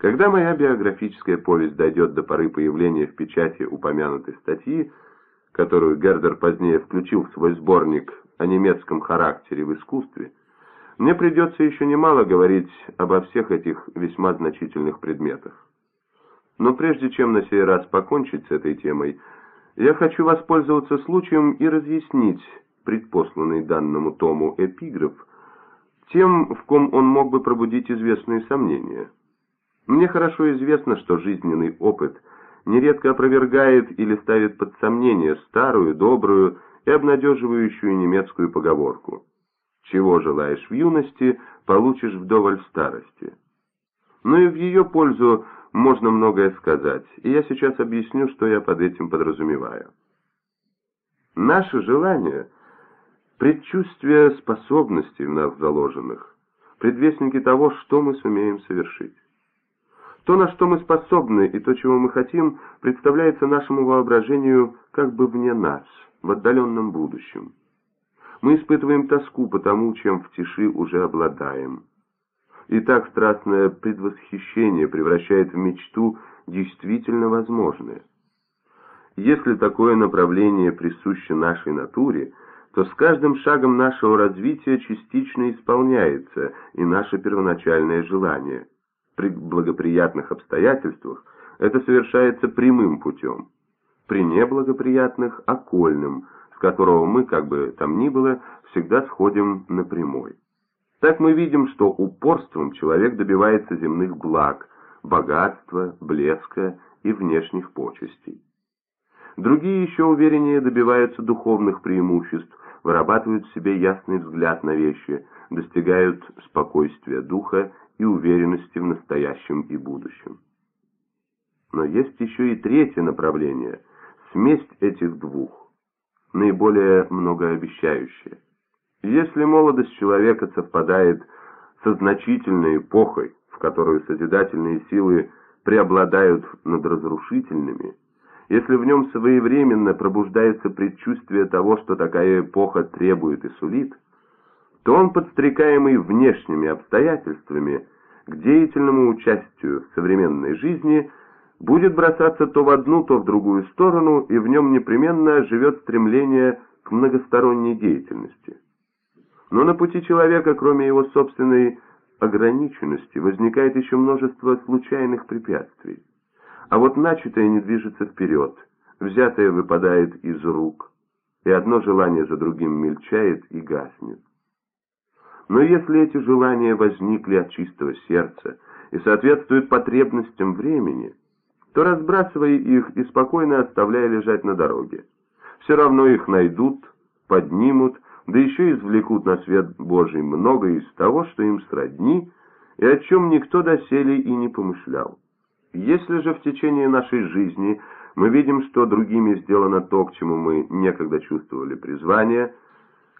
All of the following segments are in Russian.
Когда моя биографическая повесть дойдет до поры появления в печати упомянутой статьи, которую Гердер позднее включил в свой сборник о немецком характере в искусстве, мне придется еще немало говорить обо всех этих весьма значительных предметах. Но прежде чем на сей раз покончить с этой темой, я хочу воспользоваться случаем и разъяснить предпосланный данному тому эпиграф тем, в ком он мог бы пробудить известные сомнения. Мне хорошо известно, что жизненный опыт нередко опровергает или ставит под сомнение старую, добрую и обнадеживающую немецкую поговорку «Чего желаешь в юности, получишь вдоволь в старости». Но и в ее пользу можно многое сказать, и я сейчас объясню, что я под этим подразумеваю. Наше желание – предчувствие способностей в нас заложенных, предвестники того, что мы сумеем совершить. То, на что мы способны, и то, чего мы хотим, представляется нашему воображению как бы вне нас, в отдаленном будущем. Мы испытываем тоску по тому, чем в тиши уже обладаем. И так страстное предвосхищение превращает в мечту действительно возможное. Если такое направление присуще нашей натуре, то с каждым шагом нашего развития частично исполняется и наше первоначальное желание – при благоприятных обстоятельствах это совершается прямым путем, при неблагоприятных – окольным, с которого мы, как бы там ни было, всегда сходим на прямой. Так мы видим, что упорством человек добивается земных благ, богатства, блеска и внешних почестей. Другие еще увереннее добиваются духовных преимуществ, вырабатывают в себе ясный взгляд на вещи, достигают спокойствия духа и уверенности в настоящем и будущем. Но есть еще и третье направление – смесь этих двух, наиболее многообещающее. Если молодость человека совпадает со значительной эпохой, в которую созидательные силы преобладают над разрушительными, если в нем своевременно пробуждается предчувствие того, что такая эпоха требует и сулит – то он, подстрекаемый внешними обстоятельствами, к деятельному участию в современной жизни, будет бросаться то в одну, то в другую сторону, и в нем непременно живет стремление к многосторонней деятельности. Но на пути человека, кроме его собственной ограниченности, возникает еще множество случайных препятствий. А вот начатое не движется вперед, взятое выпадает из рук, и одно желание за другим мельчает и гаснет. Но если эти желания возникли от чистого сердца и соответствуют потребностям времени, то разбрасывая их и спокойно оставляя лежать на дороге. Все равно их найдут, поднимут, да еще извлекут на свет Божий многое из того, что им сродни, и о чем никто доселе и не помышлял. Если же в течение нашей жизни мы видим, что другими сделано то, к чему мы некогда чувствовали призвание –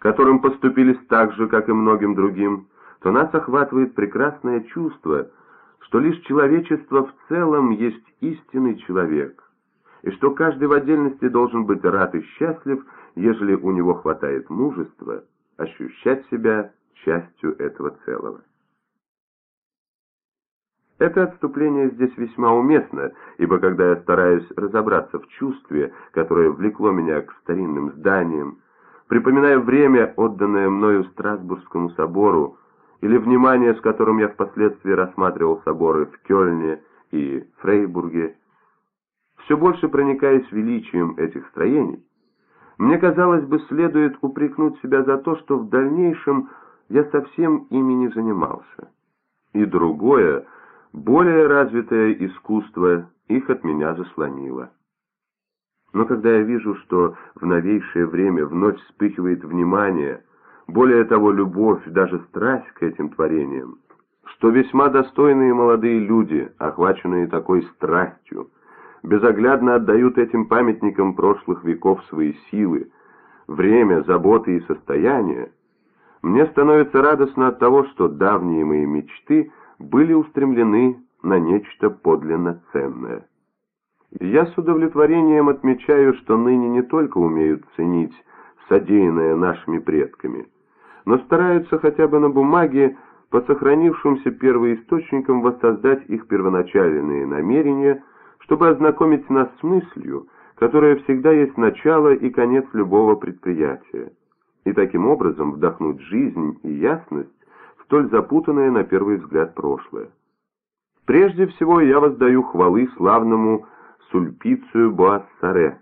которым поступились так же, как и многим другим, то нас охватывает прекрасное чувство, что лишь человечество в целом есть истинный человек, и что каждый в отдельности должен быть рад и счастлив, ежели у него хватает мужества ощущать себя частью этого целого. Это отступление здесь весьма уместно, ибо когда я стараюсь разобраться в чувстве, которое влекло меня к старинным зданиям, Припоминаю время, отданное мною Страсбургскому собору, или внимание, с которым я впоследствии рассматривал соборы в Кёльне и Фрейбурге, все больше проникаясь величием этих строений, мне казалось бы, следует упрекнуть себя за то, что в дальнейшем я совсем ими не занимался. И другое, более развитое искусство их от меня заслонило. Но когда я вижу, что в новейшее время вновь вспыхивает внимание, более того, любовь, даже страсть к этим творениям, что весьма достойные молодые люди, охваченные такой страстью, безоглядно отдают этим памятникам прошлых веков свои силы, время, заботы и состояние, мне становится радостно от того, что давние мои мечты были устремлены на нечто подлинно ценное. Я с удовлетворением отмечаю, что ныне не только умеют ценить содеянное нашими предками, но стараются хотя бы на бумаге по сохранившимся первоисточникам воссоздать их первоначальные намерения, чтобы ознакомить нас с мыслью, которая всегда есть начало и конец любого предприятия, и таким образом вдохнуть жизнь и ясность столь запутанное на первый взгляд прошлое. Прежде всего я воздаю хвалы славному Сульпицию Буассаре,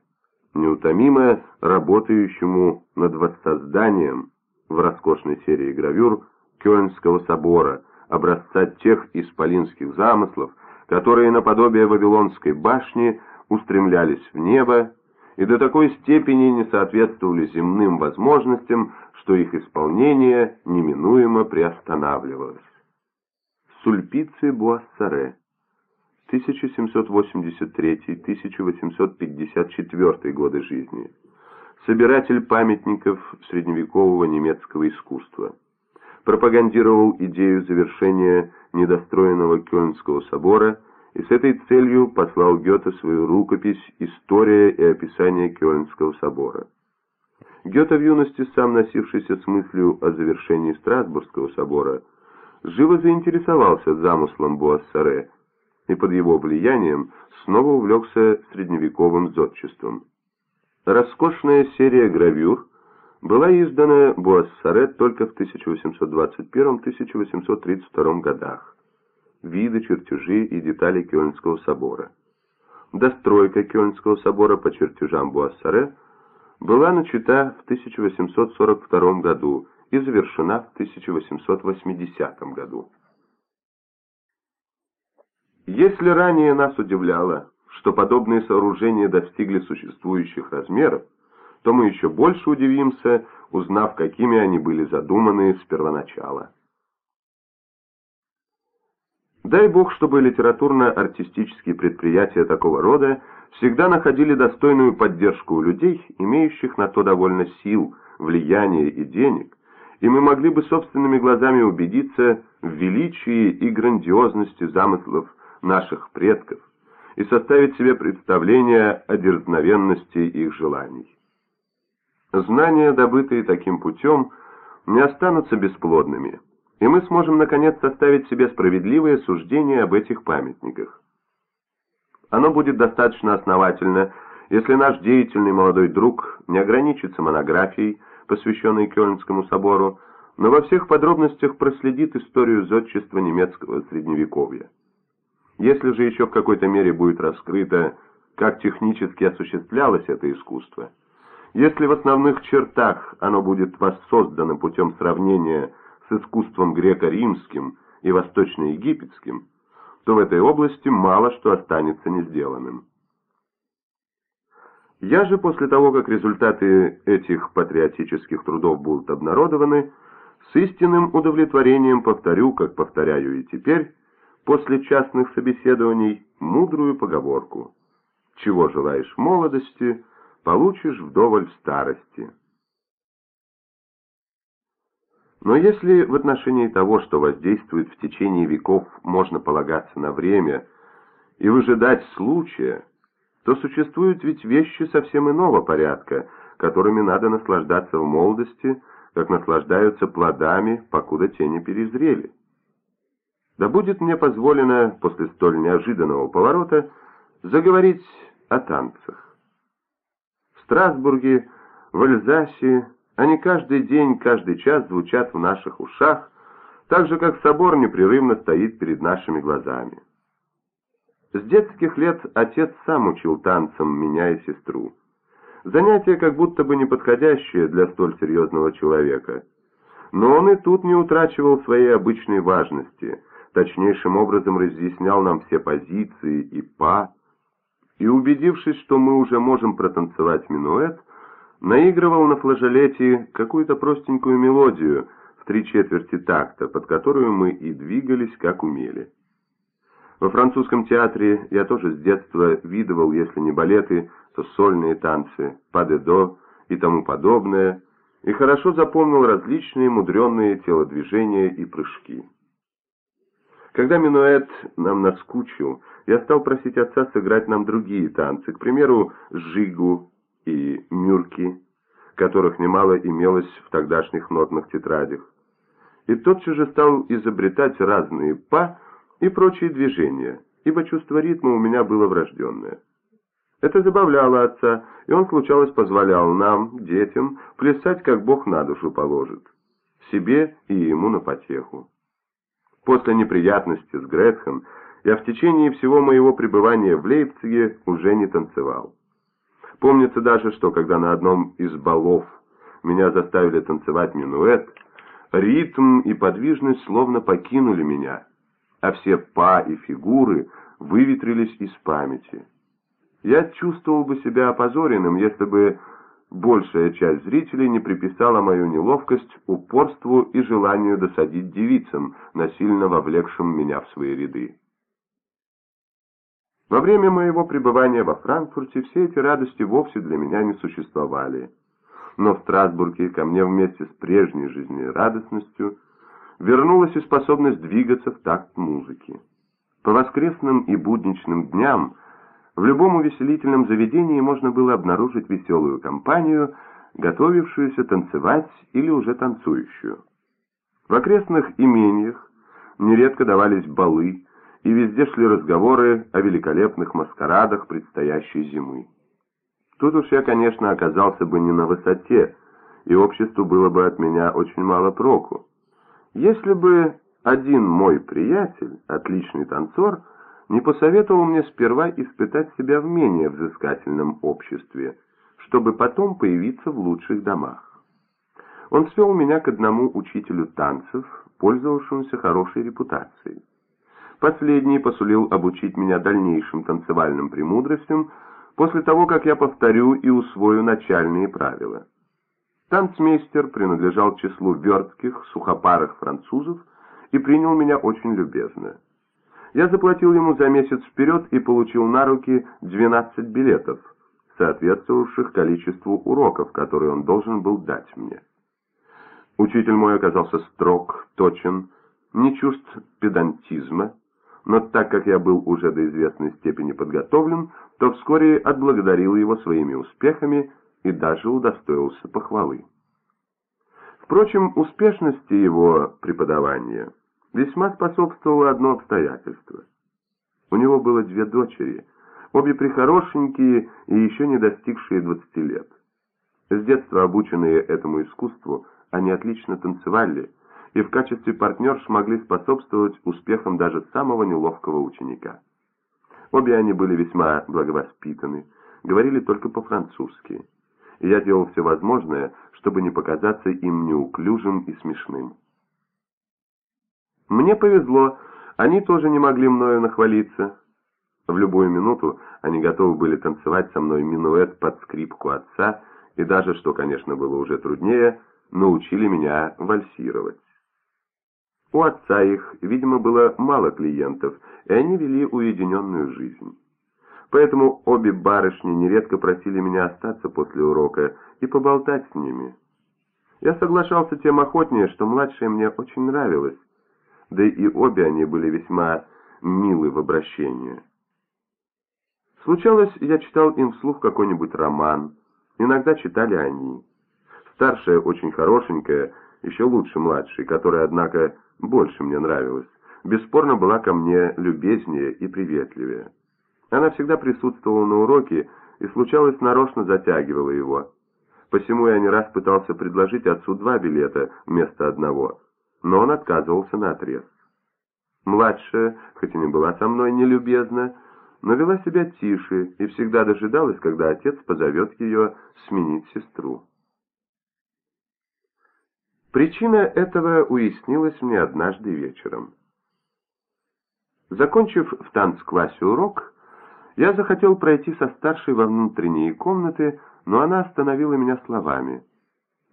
неутомимо работающему над воссозданием в роскошной серии гравюр Кёльнского собора, образца тех исполинских замыслов, которые наподобие Вавилонской башни устремлялись в небо и до такой степени не соответствовали земным возможностям, что их исполнение неминуемо приостанавливалось. Сульпиций Буассаре 1783-1854 годы жизни. Собиратель памятников средневекового немецкого искусства. Пропагандировал идею завершения недостроенного Кёльнского собора и с этой целью послал Гёте свою рукопись «История и описание Кёльнского собора». Гёте в юности, сам носившийся с мыслью о завершении Страсбургского собора, живо заинтересовался замыслом Буассаре и под его влиянием снова увлекся средневековым зодчеством. Роскошная серия гравюр была издана Буассаре только в 1821-1832 годах. Виды, чертежи и детали Кёльнского собора. Достройка Кёльнского собора по чертежам Буассаре была начата в 1842 году и завершена в 1880 году. Если ранее нас удивляло, что подобные сооружения достигли существующих размеров, то мы еще больше удивимся, узнав, какими они были задуманы с первоначала. Дай Бог, чтобы литературно-артистические предприятия такого рода всегда находили достойную поддержку у людей, имеющих на то довольно сил, влияния и денег, и мы могли бы собственными глазами убедиться в величии и грандиозности замыслов наших предков и составить себе представление о дерзновенности их желаний. Знания, добытые таким путем, не останутся бесплодными, и мы сможем наконец составить себе справедливое суждение об этих памятниках. Оно будет достаточно основательно, если наш деятельный молодой друг не ограничится монографией, посвященной Кёльнскому собору, но во всех подробностях проследит историю зодчества немецкого средневековья. Если же еще в какой-то мере будет раскрыто, как технически осуществлялось это искусство, если в основных чертах оно будет воссоздано путем сравнения с искусством греко-римским и восточно-египетским, то в этой области мало что останется не сделанным. Я же после того, как результаты этих патриотических трудов будут обнародованы, с истинным удовлетворением повторю, как повторяю и теперь, после частных собеседований мудрую поговорку «Чего желаешь в молодости, получишь вдоволь в старости». Но если в отношении того, что воздействует в течение веков, можно полагаться на время и выжидать случая, то существуют ведь вещи совсем иного порядка, которыми надо наслаждаться в молодости, как наслаждаются плодами, покуда те не перезрели. Да будет мне позволено после столь неожиданного поворота заговорить о танцах. В Страсбурге, в Альзасе они каждый день, каждый час звучат в наших ушах, так же, как собор непрерывно стоит перед нашими глазами. С детских лет отец сам учил танцам меня и сестру. Занятие как будто бы неподходящее для столь серьезного человека. Но он и тут не утрачивал своей обычной важности – точнейшим образом разъяснял нам все позиции и па, и, убедившись, что мы уже можем протанцевать минуэт, наигрывал на флажолете какую-то простенькую мелодию в три четверти такта, под которую мы и двигались, как умели. Во французском театре я тоже с детства видывал, если не балеты, то сольные танцы, паде-до и тому подобное, и хорошо запомнил различные мудренные телодвижения и прыжки. Когда минуэт нам наскучил, я стал просить отца сыграть нам другие танцы, к примеру, жигу и мюрки, которых немало имелось в тогдашних нотных тетрадях. и тотчас же стал изобретать разные па и прочие движения, ибо чувство ритма у меня было врожденное. Это забавляло отца, и он, случалось, позволял нам, детям, плясать, как Бог на душу положит, себе и ему на потеху. После неприятности с Гретхен я в течение всего моего пребывания в Лейпциге уже не танцевал. Помнится даже, что когда на одном из балов меня заставили танцевать минуэт, ритм и подвижность словно покинули меня, а все па и фигуры выветрились из памяти. Я чувствовал бы себя опозоренным, если бы большая часть зрителей не приписала мою неловкость упорству и желанию досадить девицам, насильно вовлекшим меня в свои ряды. Во время моего пребывания во Франкфурте все эти радости вовсе для меня не существовали. Но в Страсбурге ко мне вместе с прежней жизнерадостностью вернулась и способность двигаться в такт музыки. По воскресным и будничным дням в любом увеселительном заведении можно было обнаружить веселую компанию, готовившуюся танцевать или уже танцующую. В окрестных имениях нередко давались балы, и везде шли разговоры о великолепных маскарадах предстоящей зимы. Тут уж я, конечно, оказался бы не на высоте, и обществу было бы от меня очень мало проку. Если бы один мой приятель, отличный танцор, не посоветовал мне сперва испытать себя в менее взыскательном обществе, чтобы потом появиться в лучших домах. Он свел меня к одному учителю танцев, пользовавшемуся хорошей репутацией. Последний посулил обучить меня дальнейшим танцевальным премудростям после того, как я повторю и усвою начальные правила. Танцмейстер принадлежал числу вертких, сухопарых французов и принял меня очень любезно. Я заплатил ему за месяц вперед и получил на руки 12 билетов, соответствовавших количеству уроков, которые он должен был дать мне. Учитель мой оказался строг, точен, не чувств педантизма, но так как я был уже до известной степени подготовлен, то вскоре отблагодарил его своими успехами и даже удостоился похвалы. Впрочем, успешности его преподавания весьма способствовало одно обстоятельство. У него было две дочери, обе прихорошенькие и еще не достигшие 20 лет. С детства обученные этому искусству, они отлично танцевали, и в качестве партнерш могли способствовать успехам даже самого неловкого ученика. Обе они были весьма благовоспитаны, говорили только по-французски, и я делал все возможное, чтобы не показаться им неуклюжим и смешным. Мне повезло, они тоже не могли мною нахвалиться. В любую минуту они готовы были танцевать со мной минуэт под скрипку отца, и даже, что, конечно, было уже труднее, научили меня вальсировать. У отца их, видимо, было мало клиентов, и они вели уединенную жизнь. Поэтому обе барышни нередко просили меня остаться после урока и поболтать с ними. Я соглашался тем охотнее, что младшая мне очень нравилась, да и обе они были весьма милы в обращении. Случалось, я читал им вслух какой-нибудь роман, иногда читали они. Старшая очень хорошенькая, еще лучше младшей, которая, однако, больше мне нравилась, бесспорно была ко мне любезнее и приветливее. Она всегда присутствовала на уроке и, случалось, нарочно затягивала его. Посему я не раз пытался предложить отцу два билета вместо одного, но он отказывался наотрез. Младшая, хоть и не была со мной нелюбезна, но вела себя тише и всегда дожидалась, когда отец позовет ее сменить сестру. Причина этого уяснилась мне однажды вечером. Закончив в танцклассе урок, я захотел пройти со старшей во внутренние комнаты, но она остановила меня словами.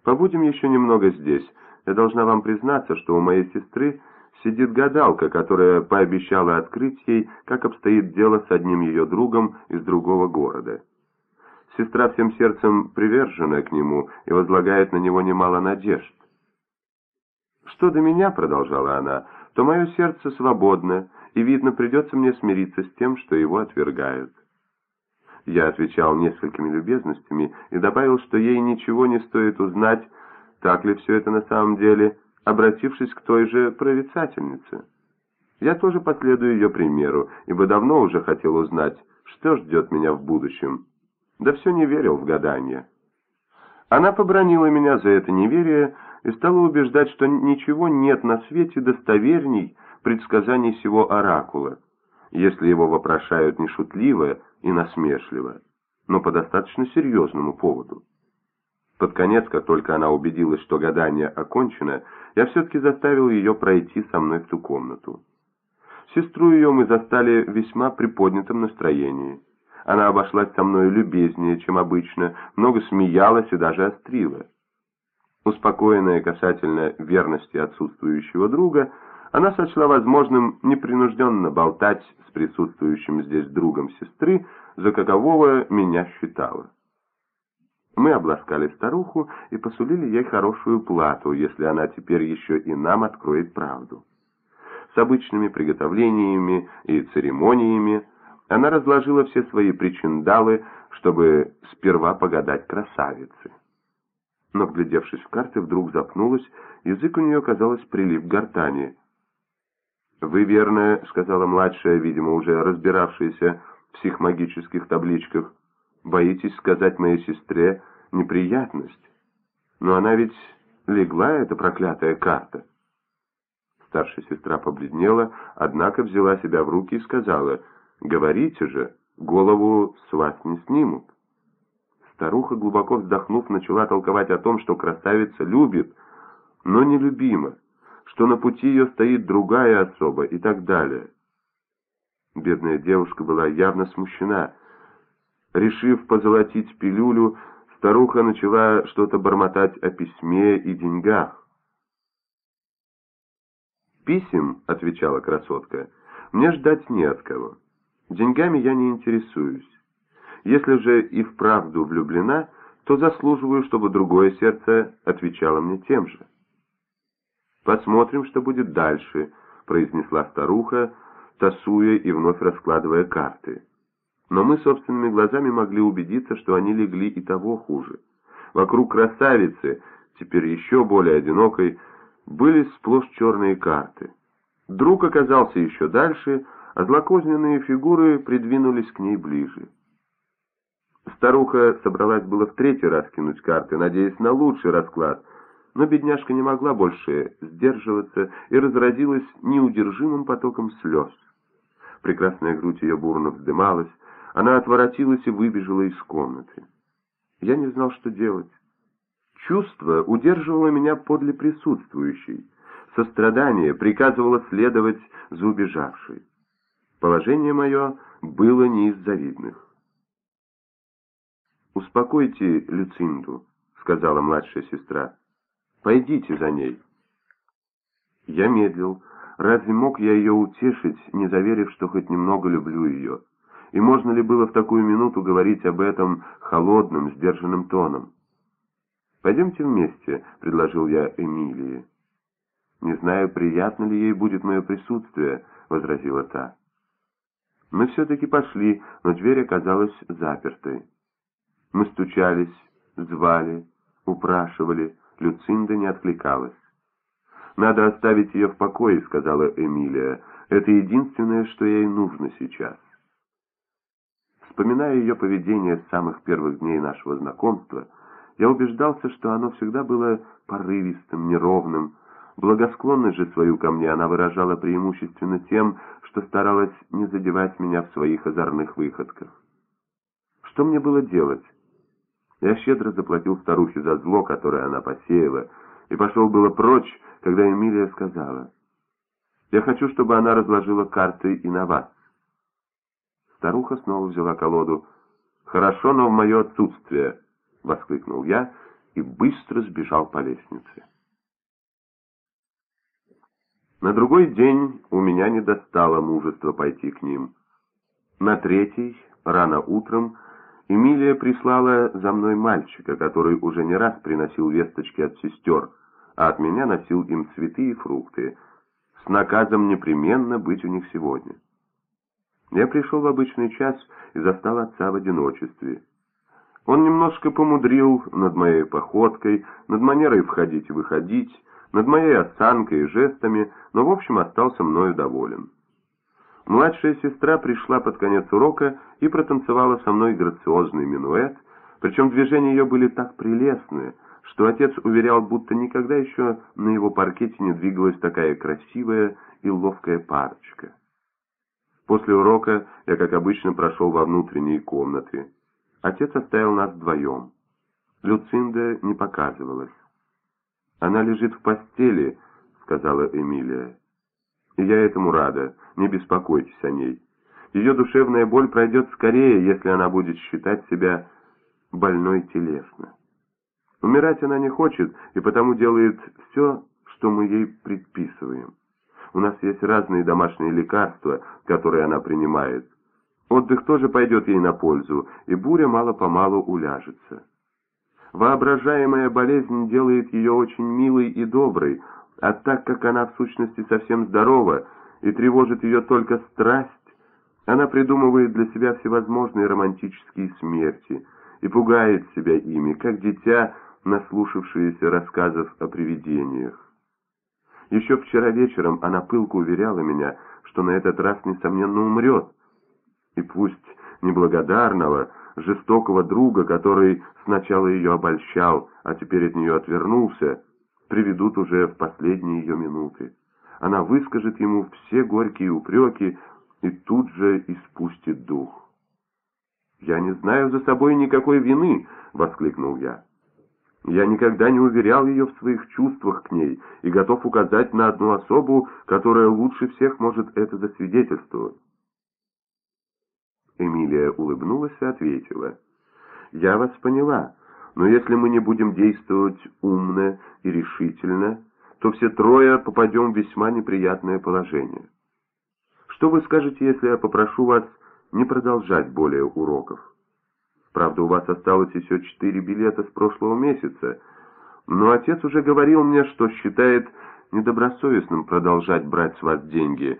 «Побудем еще немного здесь. Я должна вам признаться, что у моей сестры сидит гадалка, которая пообещала открыть ей, как обстоит дело с одним ее другом из другого города. Сестра всем сердцем привержена к нему и возлагает на него немало надежд. «Что до меня, — продолжала она, — то мое сердце свободно, и, видно, придется мне смириться с тем, что его отвергают». Я отвечал несколькими любезностями и добавил, что ей ничего не стоит узнать, так ли все это на самом деле, обратившись к той же прорицательнице. Я тоже последую ее примеру, ибо давно уже хотел узнать, что ждет меня в будущем. Да все не верил в гадания. Она побронила меня за это неверие и стала убеждать, что ничего нет на свете достоверней предсказаний сего оракула, если его вопрошают не шутливо и насмешливо, но по достаточно серьезному поводу. Под конец, как только она убедилась, что гадание окончено, я все-таки заставил ее пройти со мной в ту комнату. Сестру ее мы застали весьма приподнятом настроении. Она обошлась со мной любезнее, чем обычно, много смеялась и даже острила. Успокоенная касательно верности отсутствующего друга, она сочла возможным непринужденно болтать с присутствующим здесь другом сестры, за какового меня считала. Мы обласкали старуху и посулили ей хорошую плату, если она теперь еще и нам откроет правду. С обычными приготовлениями и церемониями она разложила все свои причиндалы, чтобы сперва погадать красавице. Но, вглядевшись в карты, вдруг запнулась, язык у нее, казалось, прилип к гортани. «Вы, верно, — сказала младшая, видимо, уже разбиравшаяся в психмагических табличках, — боитесь сказать моей сестре неприятность. Но она ведь легла, эта проклятая карта». Старшая сестра побледнела, однако взяла себя в руки и сказала — Говорите же, голову с вас не снимут. Старуха, глубоко вздохнув, начала толковать о том, что красавица любит, но нелюбима, что на пути ее стоит другая особа и так далее. Бедная девушка была явно смущена. Решив позолотить пилюлю, старуха начала что-то бормотать о письме и деньгах. «Писем», — отвечала красотка, — «мне ждать не от кого». Деньгами я не интересуюсь. Если же и вправду влюблена, то заслуживаю, чтобы другое сердце отвечало мне тем же. «Посмотрим, что будет дальше», — произнесла старуха, тасуя и вновь раскладывая карты. Но мы собственными глазами могли убедиться, что они легли и того хуже. Вокруг красавицы, теперь еще более одинокой, были сплошь черные карты. Друг оказался еще дальше, а злокозненные фигуры придвинулись к ней ближе. Старуха собралась было в третий раз кинуть карты, надеясь на лучший расклад, но бедняжка не могла больше сдерживаться и разразилась неудержимым потоком слез. Прекрасная грудь ее бурно вздымалась, она отворотилась и выбежала из комнаты. Я не знал, что делать. Чувство удерживало меня подле присутствующей. Сострадание приказывало следовать за убежавшей. Положение мое было не из завидных. «Успокойте Люцинду», — сказала младшая сестра. «Пойдите за ней». Я медлил. Разве мог я ее утешить, не заверив, что хоть немного люблю ее? И можно ли было в такую минуту говорить об этом холодным, сдержанным тоном? «Пойдемте вместе», — предложил я Эмилии. «Не знаю, приятно ли ей будет мое присутствие», — возразила та. Мы все-таки пошли, но дверь оказалась запертой. Мы стучались, звали, упрашивали, Люцинда не откликалась. «Надо оставить ее в покое», — сказала Эмилия. «Это единственное, что ей нужно сейчас». Вспоминая ее поведение с самых первых дней нашего знакомства, я убеждался, что оно всегда было порывистым, неровным, Благосклонность же свою ко мне она выражала преимущественно тем, что старалась не задевать меня в своих озорных выходках. Что мне было делать? Я щедро заплатил старухе за зло, которое она посеяла, и пошел было прочь, когда Эмилия сказала, «Я хочу, чтобы она разложила карты и на вас». Старуха снова взяла колоду. «Хорошо, но в мое отсутствие!» — воскликнул я и быстро сбежал по лестнице. На другой день у меня не достало мужества пойти к ним. На третий, рано утром, Эмилия прислала за мной мальчика, который уже не раз приносил весточки от сестер, а от меня носил им цветы и фрукты, с наказом непременно быть у них сегодня. Я пришел в обычный час и застал отца в одиночестве. Он немножко помудрил над моей походкой, над манерой входить и выходить, над моей осанкой и жестами, но в общем остался мною доволен. Младшая сестра пришла под конец урока и протанцевала со мной грациозный минуэт, причем движения ее были так прелестные, что отец уверял, будто никогда еще на его паркете не двигалась такая красивая и ловкая парочка. После урока я, как обычно, прошел во внутренние комнаты. Отец оставил нас вдвоем. Люцинда не показывалась. «Она лежит в постели», — сказала Эмилия. «И я этому рада, не беспокойтесь о ней. Ее душевная боль пройдет скорее, если она будет считать себя больной телесно. Умирать она не хочет, и потому делает все, что мы ей предписываем. У нас есть разные домашние лекарства, которые она принимает. Отдых тоже пойдет ей на пользу, и буря мало-помалу уляжется. Воображаемая болезнь делает ее очень милой и доброй, а так как она в сущности совсем здорова и тревожит ее только страсть, она придумывает для себя всевозможные романтические смерти и пугает себя ими, как дитя, наслушавшееся рассказов о привидениях. Еще вчера вечером она пылко уверяла меня, что на этот раз, несомненно, умрет. И пусть неблагодарного, жестокого друга, который сначала ее обольщал, а теперь от нее отвернулся, приведут уже в последние ее минуты. Она выскажет ему все горькие упреки и тут же испустит дух. «Я не знаю за собой никакой вины!» — воскликнул я. Я никогда не уверял ее в своих чувствах к ней и готов указать на одну особу, которая лучше всех может это засвидетельствовать. Эмилия улыбнулась и ответила. «Я вас поняла, но если мы не будем действовать умно и решительно, то все трое попадем в весьма неприятное положение. Что вы скажете, если я попрошу вас не продолжать более уроков?» Правда, у вас осталось еще четыре билета с прошлого месяца, но отец уже говорил мне, что считает недобросовестным продолжать брать с вас деньги,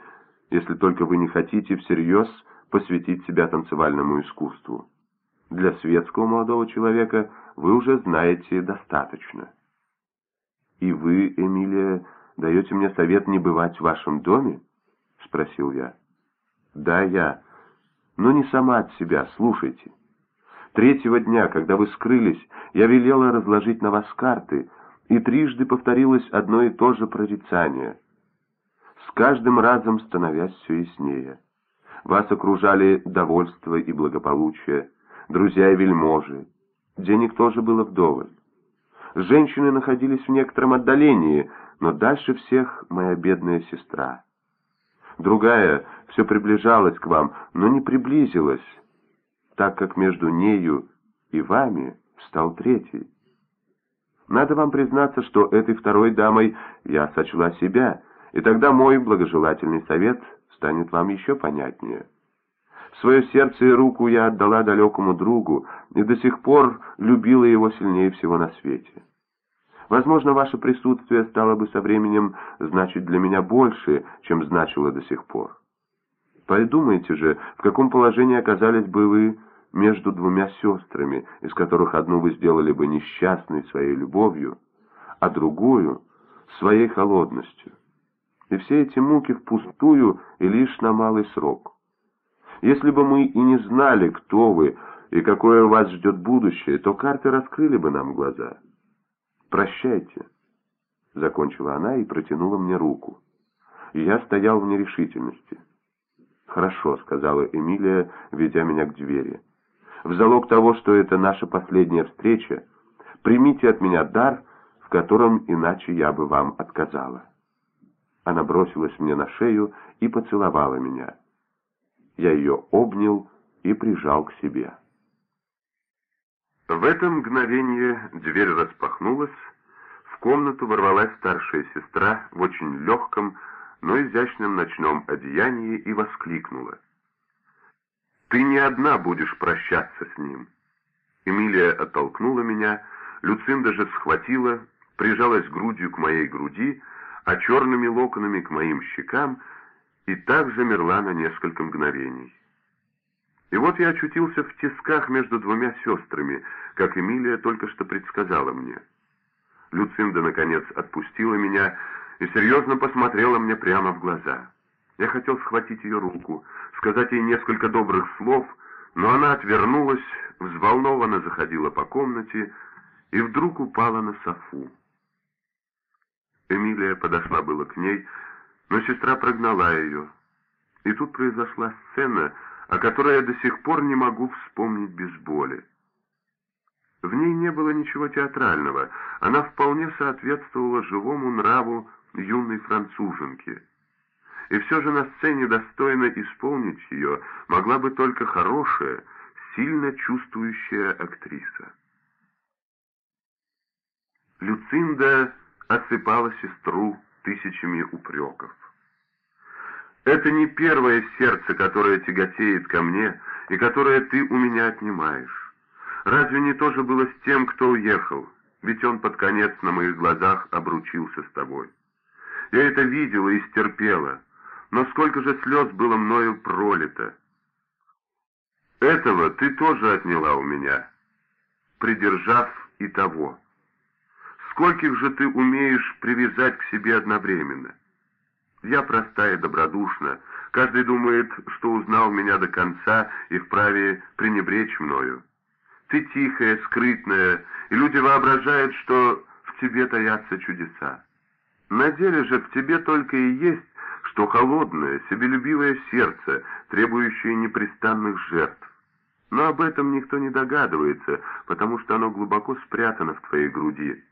если только вы не хотите всерьез посвятить себя танцевальному искусству. Для светского молодого человека вы уже знаете достаточно. И вы, Эмилия, даете мне совет не бывать в вашем доме? Спросил я. Да, я. Но не сама от себя, слушайте. Третьего дня, когда вы скрылись, я велела разложить на вас карты, и трижды повторилось одно и то же прорицание. С каждым разом становясь все яснее. Вас окружали довольство и благополучие, друзья и вельможи. Денег тоже было вдоволь. Женщины находились в некотором отдалении, но дальше всех моя бедная сестра. Другая все приближалась к вам, но не приблизилась, так как между нею и вами стал третий. Надо вам признаться, что этой второй дамой я сочла себя, и тогда мой благожелательный совет станет вам еще понятнее. Свое сердце и руку я отдала далекому другу, и до сих пор любила его сильнее всего на свете. Возможно, ваше присутствие стало бы со временем значить для меня больше, чем значило до сих пор. Подумайте же, в каком положении оказались бы вы между двумя сестрами, из которых одну вы сделали бы несчастной своей любовью, а другую — своей холодностью. И все эти муки впустую и лишь на малый срок. Если бы мы и не знали, кто вы и какое вас ждет будущее, то карты раскрыли бы нам глаза. «Прощайте», — закончила она и протянула мне руку. И я стоял в нерешительности. «Хорошо», — сказала Эмилия, ведя меня к двери в залог того, что это наша последняя встреча, примите от меня дар, в котором иначе я бы вам отказала». Она бросилась мне на шею и поцеловала меня. Я ее обнял и прижал к себе. В это мгновение дверь распахнулась, в комнату ворвалась старшая сестра в очень легком, но изящном ночном одеянии и воскликнула. Ты не одна будешь прощаться с ним. Эмилия оттолкнула меня, Люцинда же схватила, прижалась грудью к моей груди, а черными локонами к моим щекам, и так замерла на несколько мгновений. И вот я очутился в тисках между двумя сестрами, как Эмилия только что предсказала мне. Люцинда, наконец, отпустила меня и серьезно посмотрела мне прямо в глаза. Я хотел схватить ее руку, сказать ей несколько добрых слов, но она отвернулась, взволнованно заходила по комнате и вдруг упала на софу. Эмилия подошла было к ней, но сестра прогнала ее. И тут произошла сцена, о которой я до сих пор не могу вспомнить без боли. В ней не было ничего театрального, она вполне соответствовала живому нраву юной француженки. И все же на сцене достойно исполнить ее могла бы только хорошая, сильно чувствующая актриса. Люцинда осыпала сестру тысячами упреков. Это не первое сердце, которое тяготеет ко мне и которое ты у меня отнимаешь. Разве не то же было с тем, кто уехал? Ведь он под конец на моих глазах обручился с тобой. Я это видела и стерпела, но сколько же слез было мною пролито. Этого ты тоже отняла у меня, придержав и того. Скольких же ты умеешь привязать к себе одновременно? Я простая добродушна, каждый думает, что узнал меня до конца и вправе пренебречь мною. Ты тихая, скрытная, и люди воображают, что в тебе таятся чудеса. На деле же в тебе только и есть, что холодное, себелюбивое сердце, требующее непрестанных жертв. Но об этом никто не догадывается, потому что оно глубоко спрятано в твоей груди,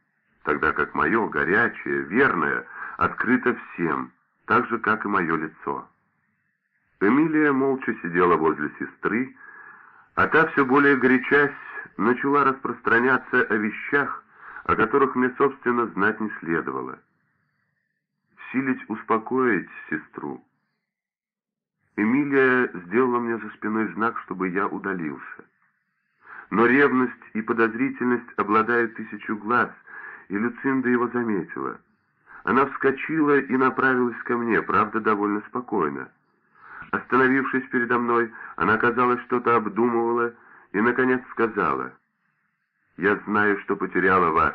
тогда как мое, горячее, верное, открыто всем, так же, как и мое лицо. Эмилия молча сидела возле сестры, а та все более горячась начала распространяться о вещах, о которых мне, собственно, знать не следовало. Силить успокоить сестру. Эмилия сделала мне за спиной знак, чтобы я удалился. Но ревность и подозрительность обладают тысячу глаз, и Люцинда его заметила. Она вскочила и направилась ко мне, правда, довольно спокойно. Остановившись передо мной, она, казалось, что-то обдумывала и, наконец, сказала, «Я знаю, что потеряла вас,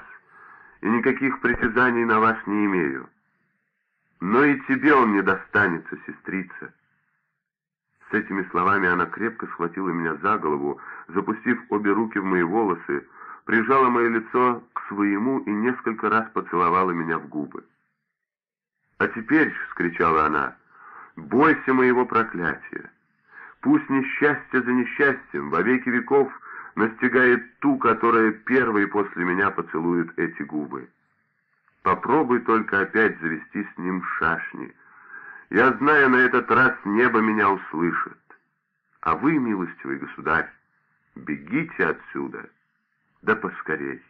и никаких притязаний на вас не имею. Но и тебе он не достанется, сестрица». С этими словами она крепко схватила меня за голову, запустив обе руки в мои волосы, прижала мое лицо к своему и несколько раз поцеловала меня в губы. «А теперь», — вскричала она, — «бойся моего проклятия. Пусть несчастье за несчастьем во веки веков настигает ту, которая первой после меня поцелует эти губы. Попробуй только опять завести с ним шашни. Я знаю, на этот раз небо меня услышит. А вы, милостивый государь, бегите отсюда, да поскорей.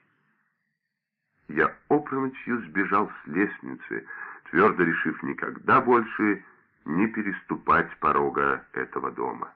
Я опрометью сбежал с лестницы, твердо решив никогда больше не переступать порога этого дома.